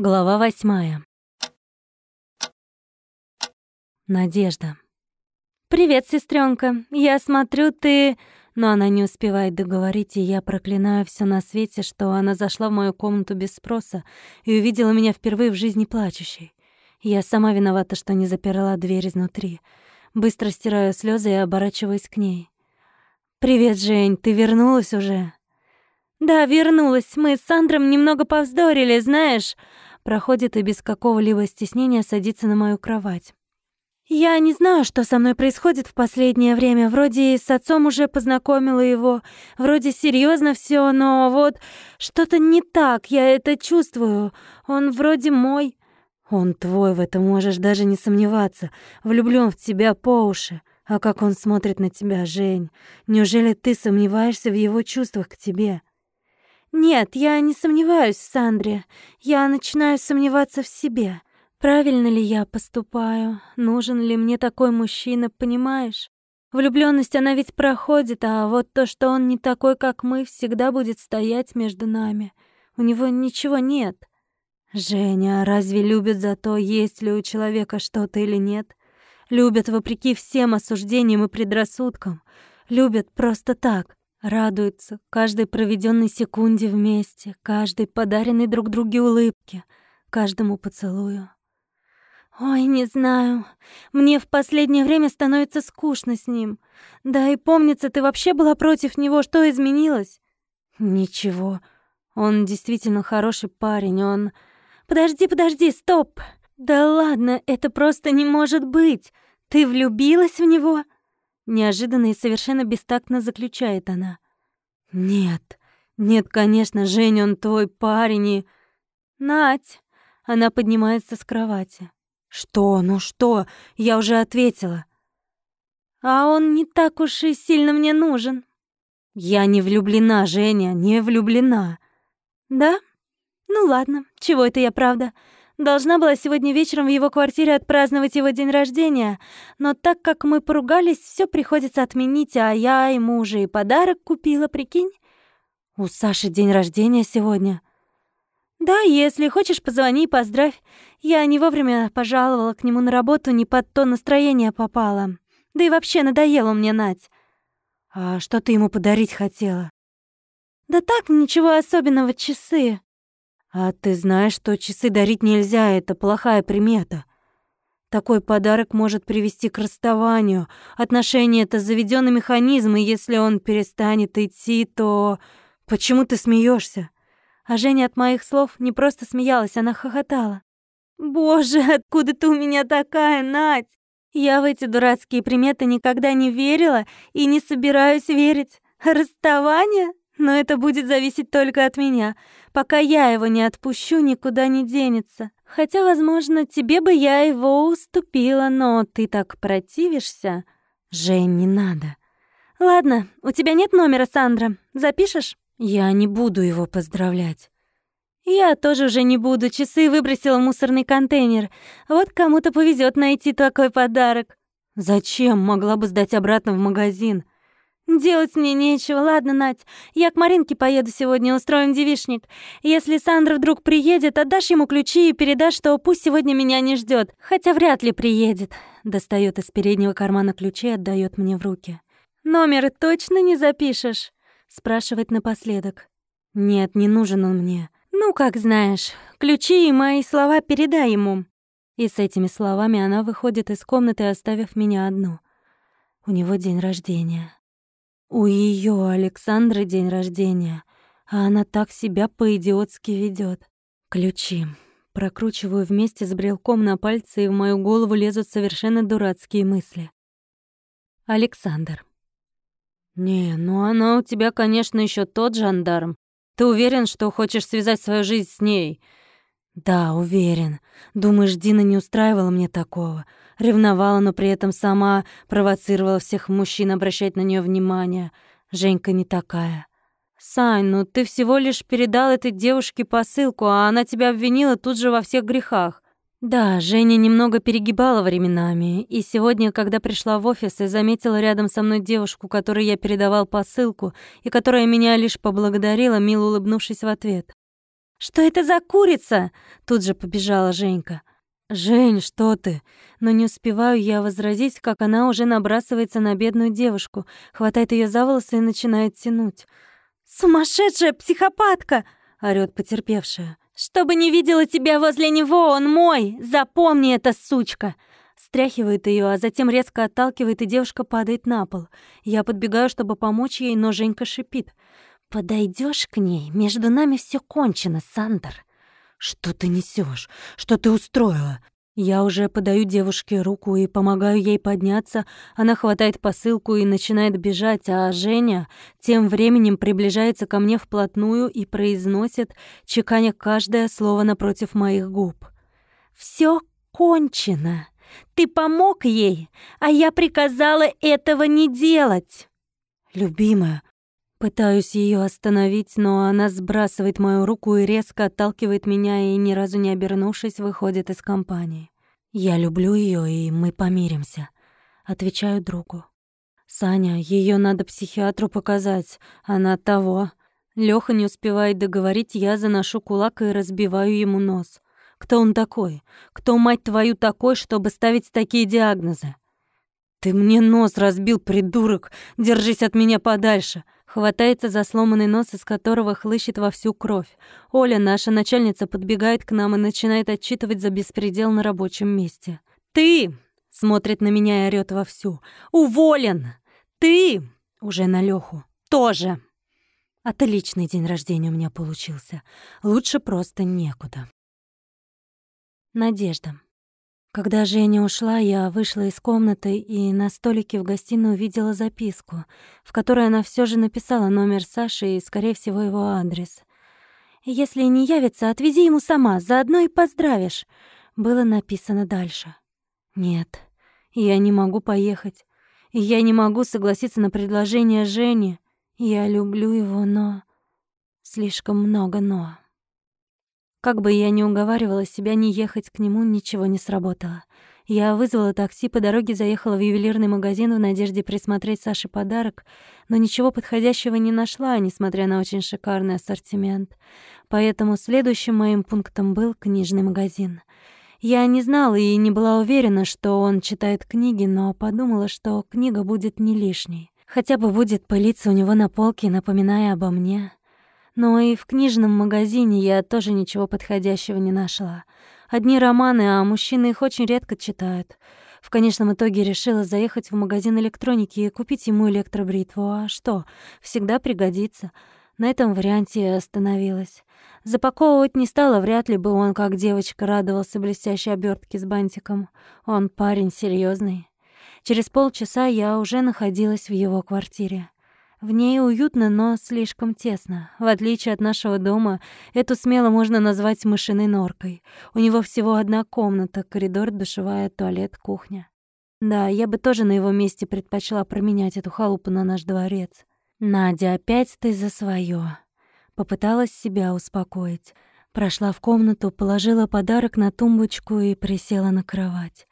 Глава восьмая. Надежда. «Привет, сестренка. Я смотрю, ты...» Но она не успевает договорить, и я проклинаю все на свете, что она зашла в мою комнату без спроса и увидела меня впервые в жизни плачущей. Я сама виновата, что не заперла дверь изнутри. Быстро стираю слезы и оборачиваюсь к ней. «Привет, Жень, ты вернулась уже?» «Да, вернулась. Мы с Сандром немного повздорили, знаешь...» Проходит и без какого-либо стеснения садится на мою кровать. «Я не знаю, что со мной происходит в последнее время. Вроде с отцом уже познакомила его, вроде серьезно все, но вот что-то не так, я это чувствую. Он вроде мой». «Он твой, в этом можешь даже не сомневаться. Влюблён в тебя по уши. А как он смотрит на тебя, Жень? Неужели ты сомневаешься в его чувствах к тебе?» «Нет, я не сомневаюсь Сандре. Я начинаю сомневаться в себе. Правильно ли я поступаю? Нужен ли мне такой мужчина, понимаешь? Влюблённость, она ведь проходит, а вот то, что он не такой, как мы, всегда будет стоять между нами. У него ничего нет. Женя, разве любят за то, есть ли у человека что-то или нет? Любят вопреки всем осуждениям и предрассудкам. Любят просто так. Радуются каждой проведенной секунде вместе, каждой подаренной друг друге улыбке, каждому поцелую. Ой, не знаю. Мне в последнее время становится скучно с ним. Да и помнится, ты вообще была против него. Что изменилось? Ничего. Он действительно хороший парень. Он... Подожди, подожди, стоп. Да ладно, это просто не может быть. Ты влюбилась в него? Неожиданно и совершенно бестактно заключает она. «Нет, нет, конечно, Женя, он твой парень и...» «Нать!» Она поднимается с кровати. «Что? Ну что? Я уже ответила». «А он не так уж и сильно мне нужен». «Я не влюблена, Женя, не влюблена». «Да? Ну ладно, чего это я правда?» Должна была сегодня вечером в его квартире отпраздновать его день рождения, но так как мы поругались, все приходится отменить, а я ему уже и подарок купила, прикинь? У Саши день рождения сегодня. Да, если хочешь, позвони и поздравь. Я не вовремя пожаловала к нему на работу, не под то настроение попала. Да и вообще надоело мне Надь. А что ты ему подарить хотела? Да так, ничего особенного, часы. А ты знаешь, что часы дарить нельзя, это плохая примета. Такой подарок может привести к расставанию. Отношения — это заведенный механизм, и если он перестанет идти, то... Почему ты смеешься? А Женя от моих слов не просто смеялась, она хохотала. «Боже, откуда ты у меня такая, Надь? Я в эти дурацкие приметы никогда не верила и не собираюсь верить. Расставание? Но это будет зависеть только от меня. Пока я его не отпущу, никуда не денется. Хотя, возможно, тебе бы я его уступила, но ты так противишься. Жень, не надо. Ладно, у тебя нет номера Сандра. Запишешь? Я не буду его поздравлять. Я тоже уже не буду. Часы выбросила в мусорный контейнер. Вот кому-то повезет найти такой подарок. Зачем? Могла бы сдать обратно в магазин. «Делать мне нечего. Ладно, Надь, я к Маринке поеду сегодня, устроим девишник. Если Сандра вдруг приедет, отдашь ему ключи и передашь, что пусть сегодня меня не ждет, хотя вряд ли приедет». Достает из переднего кармана ключи и отдает мне в руки. «Номер точно не запишешь?» Спрашивает напоследок. «Нет, не нужен он мне. Ну, как знаешь. Ключи и мои слова передай ему». И с этими словами она выходит из комнаты, оставив меня одну. У него день рождения. У ее Александры день рождения, а она так себя по-идиотски ведет. Ключи. Прокручиваю вместе с брелком на пальце, и в мою голову лезут совершенно дурацкие мысли. Александр. «Не, ну она у тебя, конечно, еще тот жандарм. Ты уверен, что хочешь связать свою жизнь с ней?» «Да, уверен. Думаешь, Дина не устраивала мне такого? Ревновала, но при этом сама провоцировала всех мужчин обращать на нее внимание. Женька не такая. «Сань, ну ты всего лишь передал этой девушке посылку, а она тебя обвинила тут же во всех грехах. Да, Женя немного перегибала временами, и сегодня, когда пришла в офис и заметила рядом со мной девушку, которой я передавал посылку, и которая меня лишь поблагодарила, мило улыбнувшись в ответ. «Что это за курица?» Тут же побежала Женька. «Жень, что ты?» Но не успеваю я возразить, как она уже набрасывается на бедную девушку, хватает ее за волосы и начинает тянуть. «Сумасшедшая психопатка!» — орёт потерпевшая. «Чтобы не видела тебя возле него, он мой! Запомни это, сучка!» Стряхивает ее, а затем резко отталкивает, и девушка падает на пол. Я подбегаю, чтобы помочь ей, но Женька шипит. Подойдешь к ней, между нами все кончено, Сандер. «Что ты несешь? Что ты устроила?» Я уже подаю девушке руку и помогаю ей подняться. Она хватает посылку и начинает бежать, а Женя тем временем приближается ко мне вплотную и произносит, чеканя каждое слово напротив моих губ. «Всё кончено. Ты помог ей, а я приказала этого не делать». «Любимая, Пытаюсь ее остановить, но она сбрасывает мою руку и резко отталкивает меня и, ни разу не обернувшись, выходит из компании. «Я люблю ее, и мы помиримся», — отвечаю другу. «Саня, ее надо психиатру показать, она того». Лёха не успевает договорить, я заношу кулак и разбиваю ему нос. «Кто он такой? Кто, мать твою, такой, чтобы ставить такие диагнозы?» «Ты мне нос разбил, придурок! Держись от меня подальше!» Хватается за сломанный нос, из которого хлыщет во всю кровь. Оля, наша начальница, подбегает к нам и начинает отчитывать за беспредел на рабочем месте. «Ты!» — смотрит на меня и орёт вовсю. «Уволен! Ты!» — уже на Лёху. «Тоже!» Отличный день рождения у меня получился. Лучше просто некуда. Надежда. Когда Женя ушла, я вышла из комнаты и на столике в гостиной увидела записку, в которой она все же написала номер Саши и, скорее всего, его адрес. «Если не явится, отвези ему сама, заодно и поздравишь», — было написано дальше. «Нет, я не могу поехать. Я не могу согласиться на предложение Жени. Я люблю его, но... Слишком много «но». Как бы я ни уговаривала себя не ехать к нему, ничего не сработало. Я вызвала такси, по дороге заехала в ювелирный магазин в надежде присмотреть Саше подарок, но ничего подходящего не нашла, несмотря на очень шикарный ассортимент. Поэтому следующим моим пунктом был книжный магазин. Я не знала и не была уверена, что он читает книги, но подумала, что книга будет не лишней. Хотя бы будет пылиться у него на полке, напоминая обо мне. Но и в книжном магазине я тоже ничего подходящего не нашла. Одни романы, а мужчины их очень редко читают. В конечном итоге решила заехать в магазин электроники и купить ему электробритву. А что? Всегда пригодится. На этом варианте я остановилась. Запаковывать не стала, вряд ли бы он, как девочка, радовался блестящей обертке с бантиком. Он парень серьезный. Через полчаса я уже находилась в его квартире. В ней уютно, но слишком тесно. В отличие от нашего дома, эту смело можно назвать мышиной норкой. У него всего одна комната, коридор, душевая, туалет, кухня. Да, я бы тоже на его месте предпочла променять эту халупу на наш дворец. Надя, опять ты за свое. Попыталась себя успокоить. Прошла в комнату, положила подарок на тумбочку и присела на кровать.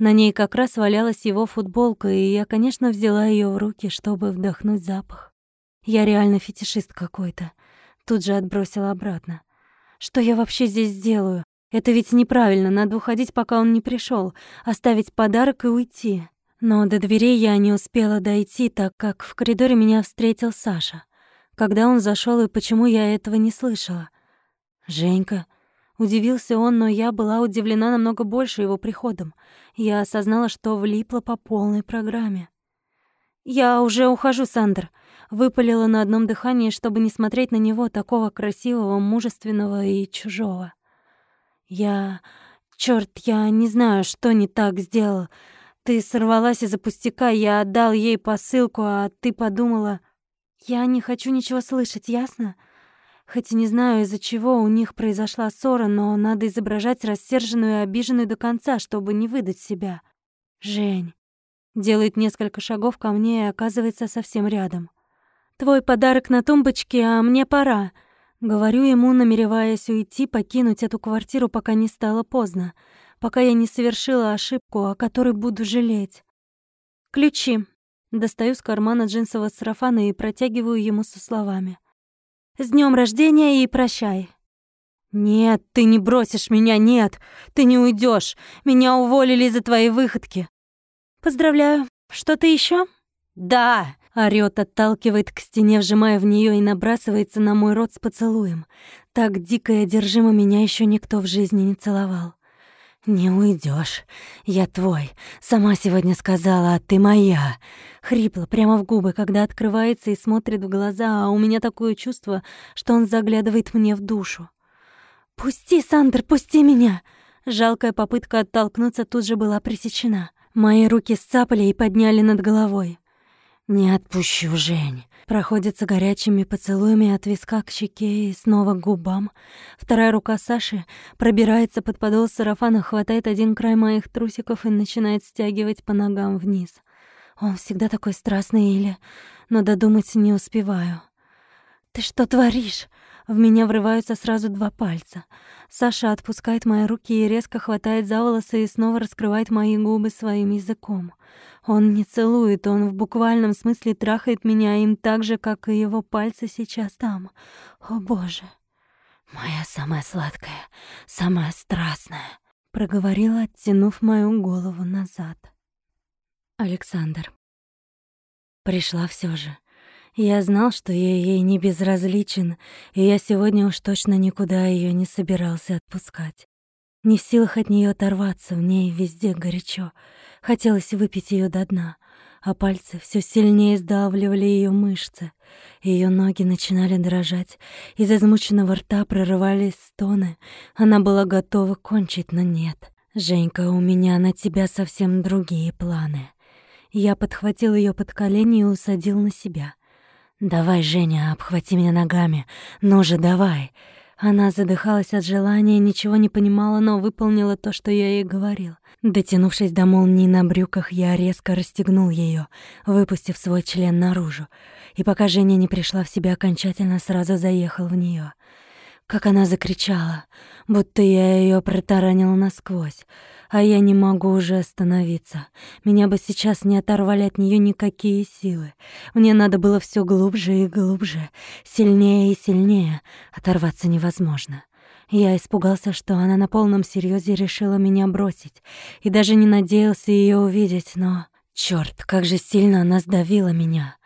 На ней как раз валялась его футболка, и я, конечно, взяла ее в руки, чтобы вдохнуть запах. Я реально фетишист какой-то. Тут же отбросила обратно. Что я вообще здесь делаю? Это ведь неправильно, надо уходить, пока он не пришел, оставить подарок и уйти. Но до дверей я не успела дойти, так как в коридоре меня встретил Саша. Когда он зашел и почему я этого не слышала? «Женька», Удивился он, но я была удивлена намного больше его приходом. Я осознала, что влипла по полной программе. «Я уже ухожу, Сандер», — выпалила на одном дыхании, чтобы не смотреть на него, такого красивого, мужественного и чужого. «Я... Чёрт, я не знаю, что не так сделал. Ты сорвалась из-за пустяка, я отдал ей посылку, а ты подумала...» «Я не хочу ничего слышать, ясно?» Хоть и не знаю, из-за чего у них произошла ссора, но надо изображать рассерженную и обиженную до конца, чтобы не выдать себя. Жень. Делает несколько шагов ко мне и оказывается совсем рядом. «Твой подарок на тумбочке, а мне пора». Говорю ему, намереваясь уйти, покинуть эту квартиру, пока не стало поздно, пока я не совершила ошибку, о которой буду жалеть. «Ключи». Достаю с кармана джинсового сарафана и протягиваю ему со словами. С днем рождения и прощай. «Нет, ты не бросишь меня, нет! Ты не уйдешь. Меня уволили за твои выходки!» «Поздравляю. Что-то еще? «Да!» — орёт, отталкивает к стене, вжимая в нее и набрасывается на мой рот с поцелуем. Так дико и одержимо меня еще никто в жизни не целовал. «Не уйдешь. Я твой. Сама сегодня сказала, а ты моя». Хрипло, прямо в губы, когда открывается и смотрит в глаза, а у меня такое чувство, что он заглядывает мне в душу. «Пусти, Сандер, пусти меня!» Жалкая попытка оттолкнуться тут же была пресечена. Мои руки сцапали и подняли над головой. «Не отпущу, Жень». Проходится горячими поцелуями от виска к щеке и снова к губам. Вторая рука Саши пробирается под подол сарафана, хватает один край моих трусиков и начинает стягивать по ногам вниз. Он всегда такой страстный или... Но додумать не успеваю. «Ты что творишь?» В меня врываются сразу два пальца. Саша отпускает мои руки и резко хватает за волосы и снова раскрывает мои губы своим языком. Он не целует, он в буквальном смысле трахает меня им так же, как и его пальцы сейчас там. О, боже. Моя самая сладкая, самая страстная, проговорила, оттянув мою голову назад. Александр. Пришла все же. Я знал, что я ей не безразличен, и я сегодня уж точно никуда ее не собирался отпускать. Не в силах от нее оторваться, в ней везде горячо. Хотелось выпить ее до дна, а пальцы все сильнее сдавливали ее мышцы. Ее ноги начинали дрожать, из измученного рта прорывались стоны. Она была готова кончить, но нет. «Женька, у меня на тебя совсем другие планы». Я подхватил ее под колени и усадил на себя — «Давай, Женя, обхвати меня ногами. Ну же, давай!» Она задыхалась от желания, ничего не понимала, но выполнила то, что я ей говорил. Дотянувшись до молнии на брюках, я резко расстегнул ее, выпустив свой член наружу. И пока Женя не пришла в себя окончательно, сразу заехал в нее. Как она закричала, будто я ее протаранил насквозь а я не могу уже остановиться. Меня бы сейчас не оторвали от нее никакие силы. Мне надо было все глубже и глубже, сильнее и сильнее. Оторваться невозможно. Я испугался, что она на полном серьезе решила меня бросить, и даже не надеялся ее увидеть, но... Черт, как же сильно она сдавила меня.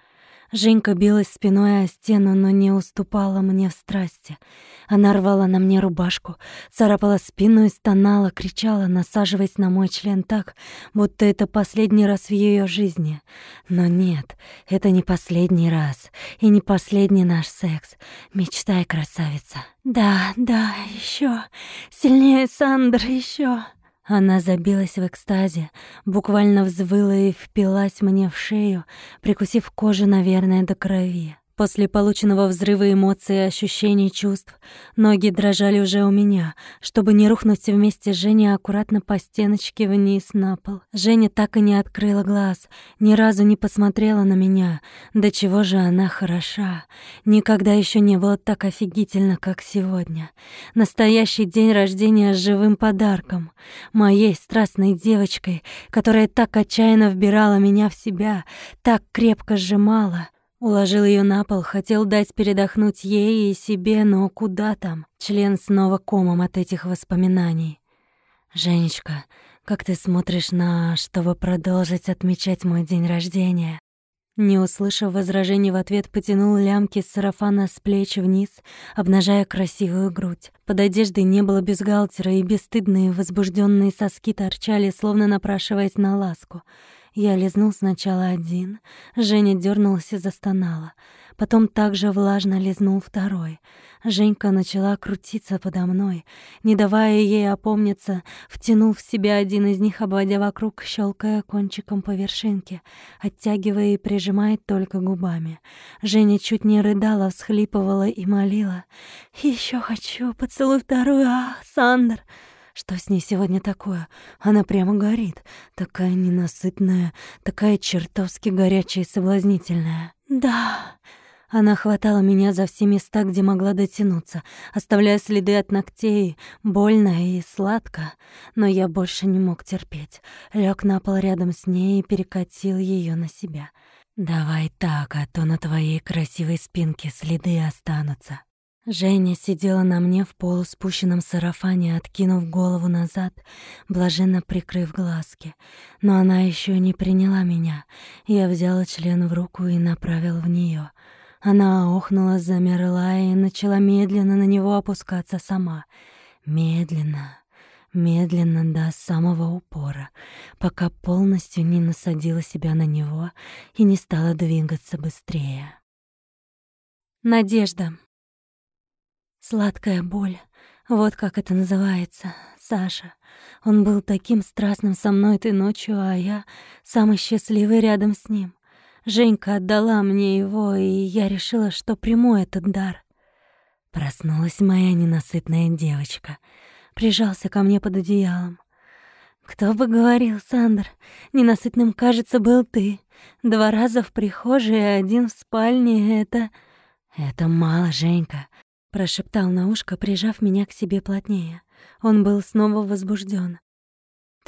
Женька билась спиной о стену, но не уступала мне в страсти. Она рвала на мне рубашку, царапала спину и стонала, кричала, насаживаясь на мой член так, будто это последний раз в ее жизни. Но нет, это не последний раз и не последний наш секс. Мечтай, красавица. Да, да, еще Сильнее, Сандр, еще. Она забилась в экстазе, буквально взвыла и впилась мне в шею, прикусив кожу, наверное, до крови. После полученного взрыва эмоций и ощущений чувств ноги дрожали уже у меня, чтобы не рухнуть вместе с Женей аккуратно по стеночке вниз на пол. Женя так и не открыла глаз, ни разу не посмотрела на меня. До чего же она хороша. Никогда еще не было так офигительно, как сегодня. Настоящий день рождения с живым подарком. Моей страстной девочкой, которая так отчаянно вбирала меня в себя, так крепко сжимала — Уложил ее на пол, хотел дать передохнуть ей и себе, но куда там? Член снова комом от этих воспоминаний. «Женечка, как ты смотришь на... чтобы продолжить отмечать мой день рождения?» Не услышав возражений в ответ, потянул лямки сарафана с плеч вниз, обнажая красивую грудь. Под одеждой не было бюстгальтера, и бесстыдные возбужденные соски торчали, словно напрашиваясь на ласку. Я лизнул сначала один, Женя дернулась и застонала. Потом также влажно лизнул второй. Женька начала крутиться подо мной, не давая ей опомниться, втянул в себя один из них, обводя вокруг, щелкая кончиком по вершинке, оттягивая и прижимая только губами. Женя чуть не рыдала, всхлипывала и молила. «Еще хочу, поцелуй вторую, а, Сандер!» Что с ней сегодня такое? Она прямо горит. Такая ненасытная, такая чертовски горячая и соблазнительная. Да. Она хватала меня за все места, где могла дотянуться, оставляя следы от ногтей, больно и сладко. Но я больше не мог терпеть. Лёг на пол рядом с ней и перекатил ее на себя. «Давай так, а то на твоей красивой спинке следы останутся». Женя сидела на мне в полуспущенном сарафане, откинув голову назад, блаженно прикрыв глазки. Но она еще не приняла меня. Я взяла член в руку и направил в нее. Она охнула, замерла и начала медленно на него опускаться сама. Медленно, медленно до самого упора, пока полностью не насадила себя на него и не стала двигаться быстрее. Надежда. Сладкая боль. Вот как это называется. Саша. Он был таким страстным со мной этой ночью, а я самый счастливый рядом с ним. Женька отдала мне его, и я решила, что приму этот дар. Проснулась моя ненасытная девочка. Прижался ко мне под одеялом. Кто бы говорил, Сандр, ненасытным, кажется, был ты. Два раза в прихожей, и один в спальне — это... Это мало, Женька прошептал на ушко, прижав меня к себе плотнее. Он был снова возбужден.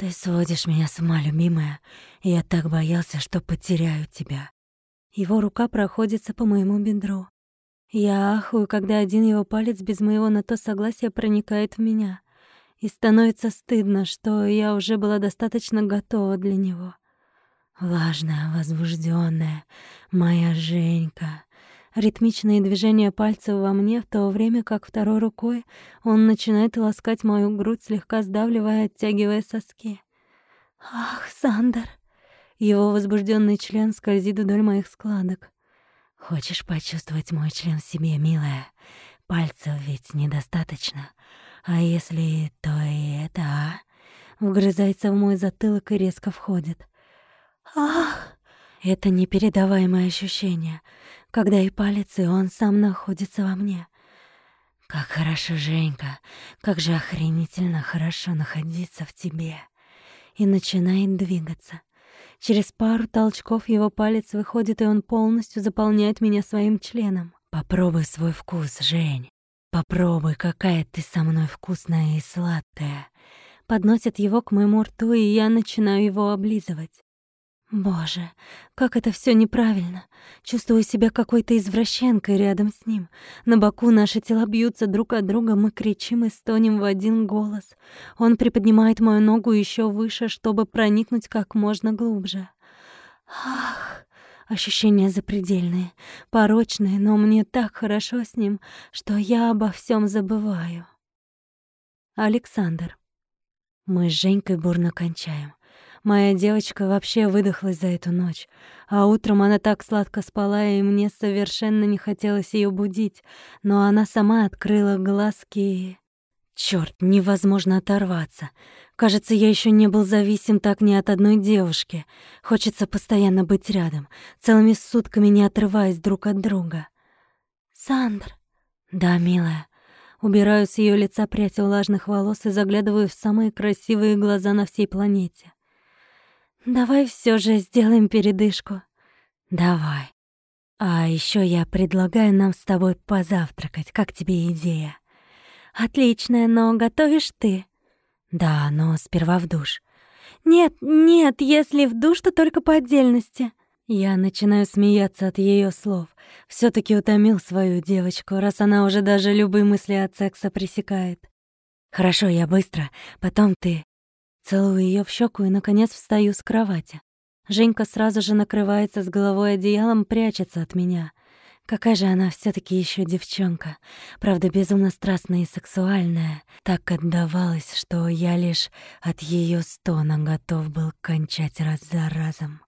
Ты сводишь меня с ума, любимая. Я так боялся, что потеряю тебя. Его рука проходится по моему бедру. Я ахую, когда один его палец без моего на то согласия проникает в меня. И становится стыдно, что я уже была достаточно готова для него. Влажная, возбужденная, моя Женька ритмичные движения пальцев во мне, в то время как второй рукой он начинает ласкать мою грудь, слегка сдавливая, оттягивая соски. «Ах, Сандер!» Его возбужденный член скользит вдоль моих складок. «Хочешь почувствовать мой член в себе, милая? Пальцев ведь недостаточно. А если то и это, а?» Вгрызается в мой затылок и резко входит. «Ах!» Это непередаваемое ощущение — когда и палец, и он сам находится во мне. Как хорошо, Женька, как же охренительно хорошо находиться в тебе. И начинает двигаться. Через пару толчков его палец выходит, и он полностью заполняет меня своим членом. Попробуй свой вкус, Жень. Попробуй, какая ты со мной вкусная и сладкая. Подносит его к моему рту, и я начинаю его облизывать. Боже, как это все неправильно. Чувствую себя какой-то извращенкой рядом с ним. На боку наши тела бьются друг от друга, мы кричим и стонем в один голос. Он приподнимает мою ногу еще выше, чтобы проникнуть как можно глубже. Ах, ощущения запредельные, порочные, но мне так хорошо с ним, что я обо всем забываю. Александр. Мы с Женькой бурно кончаем. Моя девочка вообще выдохлась за эту ночь. А утром она так сладко спала, и мне совершенно не хотелось ее будить. Но она сама открыла глазки и... Чёрт, невозможно оторваться. Кажется, я еще не был зависим так ни от одной девушки. Хочется постоянно быть рядом, целыми сутками не отрываясь друг от друга. «Сандр!» «Да, милая». Убираю с ее лица прядь влажных волос и заглядываю в самые красивые глаза на всей планете. Давай все же сделаем передышку. Давай. А еще я предлагаю нам с тобой позавтракать. Как тебе идея? Отличная, но готовишь ты? Да, но сперва в душ. Нет, нет, если в душ, то только по отдельности. Я начинаю смеяться от ее слов. все таки утомил свою девочку, раз она уже даже любые мысли от секса пресекает. Хорошо, я быстро, потом ты. Целую ее в щеку и, наконец, встаю с кровати. Женька сразу же накрывается с головой одеялом, прячется от меня. Какая же она все таки еще девчонка. Правда, безумно страстная и сексуальная. Так отдавалась, что я лишь от ее стона готов был кончать раз за разом.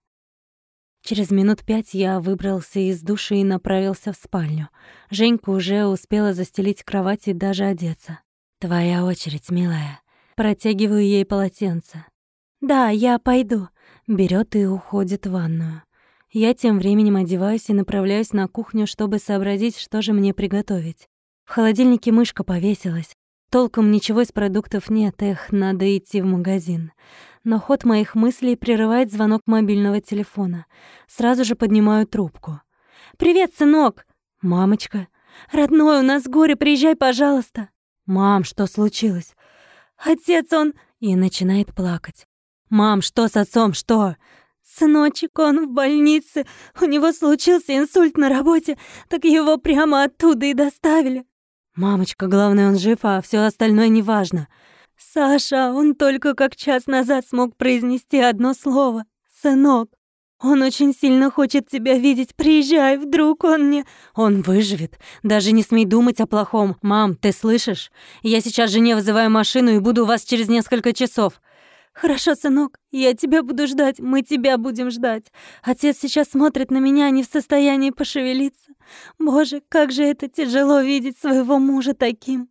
Через минут пять я выбрался из души и направился в спальню. Женька уже успела застелить кровать и даже одеться. «Твоя очередь, милая», Протягиваю ей полотенце. «Да, я пойду». Берет и уходит в ванную. Я тем временем одеваюсь и направляюсь на кухню, чтобы сообразить, что же мне приготовить. В холодильнике мышка повесилась. Толком ничего из продуктов нет, эх, надо идти в магазин. Но ход моих мыслей прерывает звонок мобильного телефона. Сразу же поднимаю трубку. «Привет, сынок!» «Мамочка!» «Родной, у нас горе, приезжай, пожалуйста!» «Мам, что случилось?» Отец он...» И начинает плакать. «Мам, что с отцом, что?» «Сыночек, он в больнице. У него случился инсульт на работе, так его прямо оттуда и доставили». «Мамочка, главное, он жив, а все остальное неважно». «Саша, он только как час назад смог произнести одно слово. Сынок, он очень сильно хочет тебя видеть. Приезжай, вдруг он не...» «Он выживет. Даже не смей думать о плохом. Мам, ты слышишь? Я сейчас жене вызываю машину и буду у вас через несколько часов. «Хорошо, сынок, я тебя буду ждать, мы тебя будем ждать. Отец сейчас смотрит на меня, не в состоянии пошевелиться. Боже, как же это тяжело видеть своего мужа таким».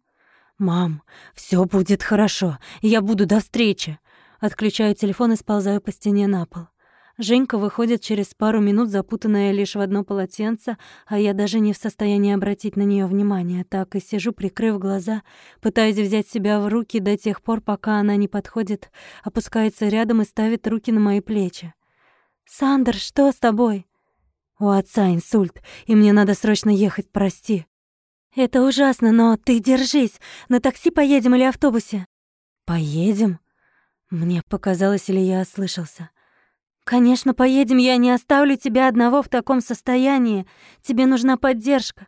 «Мам, все будет хорошо, я буду до встречи». Отключаю телефон и сползаю по стене на пол. Женька выходит через пару минут, запутанная лишь в одно полотенце, а я даже не в состоянии обратить на нее внимание. Так и сижу, прикрыв глаза, пытаясь взять себя в руки до тех пор, пока она не подходит, опускается рядом и ставит руки на мои плечи. «Сандер, что с тобой?» «У отца инсульт, и мне надо срочно ехать, прости». «Это ужасно, но ты держись. На такси поедем или автобусе?» «Поедем?» Мне показалось, или я ослышался. «Конечно, поедем, я не оставлю тебя одного в таком состоянии. Тебе нужна поддержка».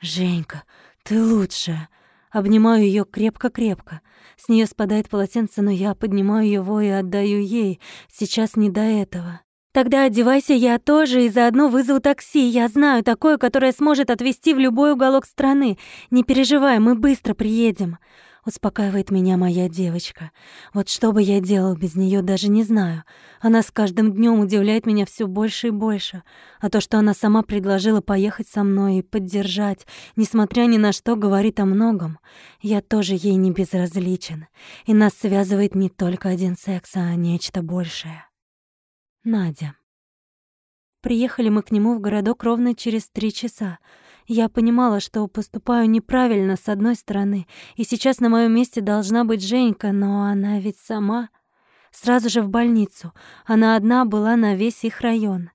«Женька, ты лучшая». Обнимаю ее крепко-крепко. С нее спадает полотенце, но я поднимаю его и отдаю ей. Сейчас не до этого. Тогда одевайся я тоже и заодно вызову такси. Я знаю такое, которое сможет отвезти в любой уголок страны. Не переживай, мы быстро приедем. Успокаивает меня моя девочка. Вот что бы я делал без нее, даже не знаю. Она с каждым днем удивляет меня все больше и больше. А то, что она сама предложила поехать со мной и поддержать, несмотря ни на что, говорит о многом. Я тоже ей не безразличен. И нас связывает не только один секс, а нечто большее. Надя. Приехали мы к нему в городок ровно через три часа. Я понимала, что поступаю неправильно с одной стороны, и сейчас на моем месте должна быть Женька, но она ведь сама... Сразу же в больницу. Она одна была на весь их район.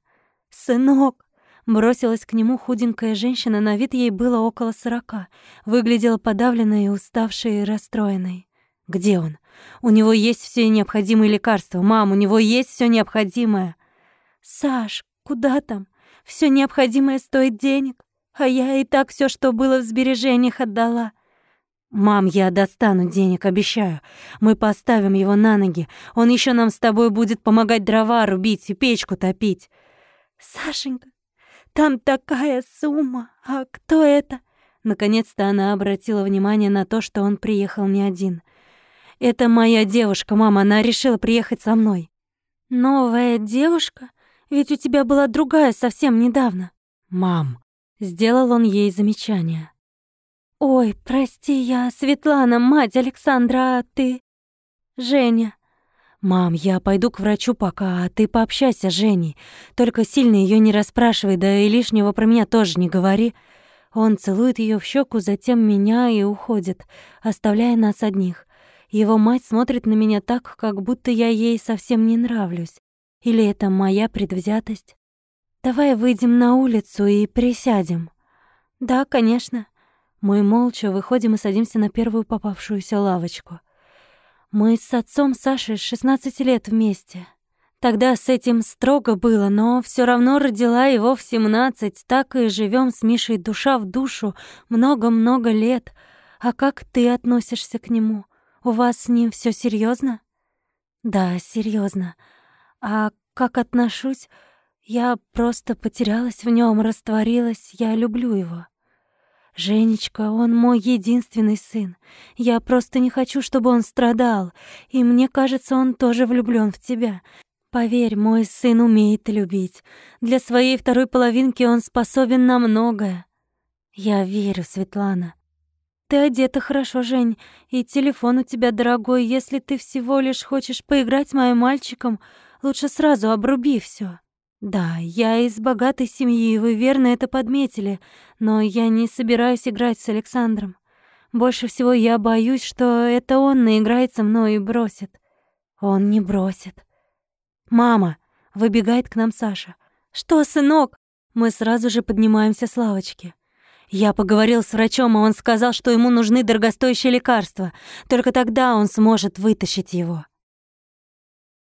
«Сынок!» Бросилась к нему худенькая женщина, на вид ей было около сорока. Выглядела подавленной, уставшей и расстроенной. «Где он? У него есть все необходимые лекарства. Мам, у него есть все необходимое». «Саш, куда там? Все необходимое стоит денег. А я и так все, что было в сбережениях, отдала. «Мам, я достану денег, обещаю. Мы поставим его на ноги. Он еще нам с тобой будет помогать дрова рубить и печку топить». «Сашенька, там такая сумма. А кто это?» Наконец-то она обратила внимание на то, что он приехал не один. «Это моя девушка, мама. Она решила приехать со мной». «Новая девушка? Ведь у тебя была другая совсем недавно». «Мам, Сделал он ей замечание. «Ой, прости, я Светлана, мать Александра, а ты...» «Женя». «Мам, я пойду к врачу пока, а ты пообщайся с Женей. Только сильно ее не расспрашивай, да и лишнего про меня тоже не говори». Он целует ее в щеку, затем меня и уходит, оставляя нас одних. Его мать смотрит на меня так, как будто я ей совсем не нравлюсь. Или это моя предвзятость? «Давай выйдем на улицу и присядем». «Да, конечно». Мы молча выходим и садимся на первую попавшуюся лавочку. Мы с отцом Сашей 16 лет вместе. Тогда с этим строго было, но все равно родила его в 17, так и живем с Мишей душа в душу много-много лет. А как ты относишься к нему? У вас с ним все серьезно? Да, серьезно. А как отношусь? Я просто потерялась в нем, растворилась, я люблю его. Женечка, он мой единственный сын. Я просто не хочу, чтобы он страдал, и мне кажется, он тоже влюблён в тебя. Поверь, мой сын умеет любить. Для своей второй половинки он способен на многое. Я верю, Светлана. Ты одета хорошо, Жень, и телефон у тебя дорогой. Если ты всего лишь хочешь поиграть моим мальчиком, лучше сразу обруби всё. «Да, я из богатой семьи, вы верно это подметили, но я не собираюсь играть с Александром. Больше всего я боюсь, что это он наиграется мной и бросит. Он не бросит. «Мама!» — выбегает к нам Саша. «Что, сынок?» Мы сразу же поднимаемся с лавочки. Я поговорил с врачом, и он сказал, что ему нужны дорогостоящие лекарства. Только тогда он сможет вытащить его.